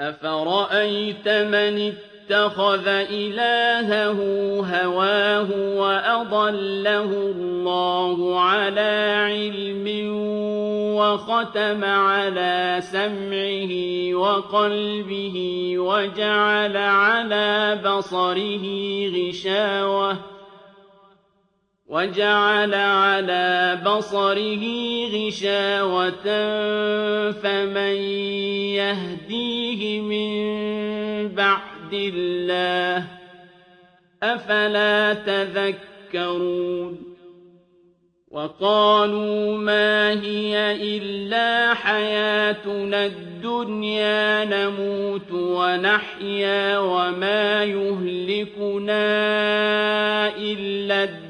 أَفَرَأَيْتَ مَنِ اتَّخَذَ إِلَٰهَهُ هَوَاهُ وَأَضَلَّهُ اللَّهُ عَلَىٰ عِلْمٍ وَخَتَمَ عَلَىٰ سَمْعِهِ وَقَلْبِهِ وَجَعَلَ عَلَىٰ بَصَرِهِ غِشَاوَةً وَجَعَلَ عَلَىٰ بَصَرِهِ غِشَاوَةً فَمَن يَهْدِيهِ مِن بَعْدِ اللَّهِ ۚ أَفَلَا تَذَكَّرُونَ وَقَالُوا مَا هِيَ إِلَّا حَيَاتُنَا الدُّنْيَا نَمُوتُ وَنَحْيَا وَمَا يُهْلِكُنَا إِلَّا الدَّهْرُ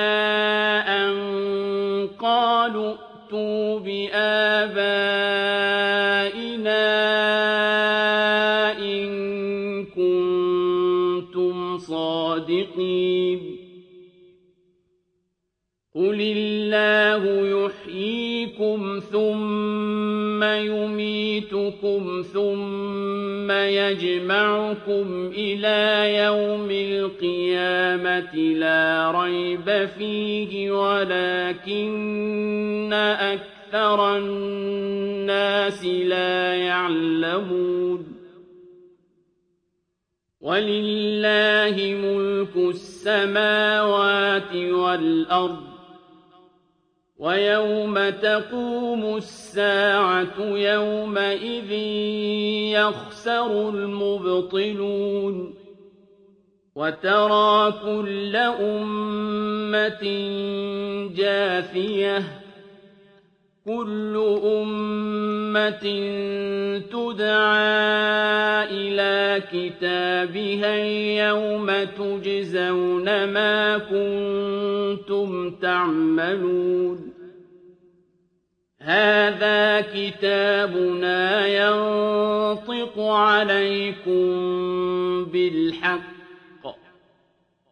ائْتُوا بِآبَائِنَا إِن كُنتُمْ صَادِقِينَ قُلِ اللَّهُ يُحْيِيكُمْ ثُمَّ يُمِيتُكُمْ ثُمَّ يَجْمَعُكُمْ إِلَىٰ يَوْمِ الْقِيَامَةِ لَا رَيْبَ فِيهِ وَلَٰكِنَّ أَكْثَرَ النَّاسِ لَا يَعْلَمُونَ. وَلِلَّهِ مُلْكُ السَّمَاوَاتِ وَالْأَرْضِ وَيَوْمَ تَقُومُ السَّاعَةُ يَوْمَئِذٍ يَخْسَرُ الْمُبْطِلُونَ. وَتَرَىٰ كُلَّ أُمَّةٍ جَاثِيَةً ۚ كُلُّ أُمَّةٍ تُدْعَىٰ إِلَىٰ كِتَابِهَا الْيَوْمَ تُجْزَوْنَ مَا كُنتُمْ تَعْمَلُونَ. هَٰذَا كِتَابُنَا يَنطِقُ عَلَيْكُم بِالْحَقِّ ۚ.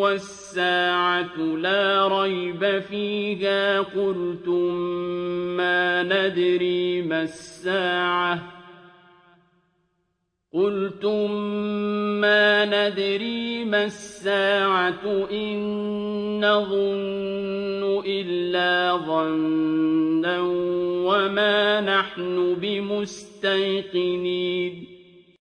وَالسَّاعَةُ لَا رَيْبَ فِيهَا قُلْتُم مَّا نَدْرِي مَا السَّاعَةُ قُلْتُم مَّا نَدْرِي مَا السَّاعَةُ إِن نَّظُنُّ إِلَّا ظَنًّا وَمَا نَحْنُ بِمُسْتَيْقِنِينَ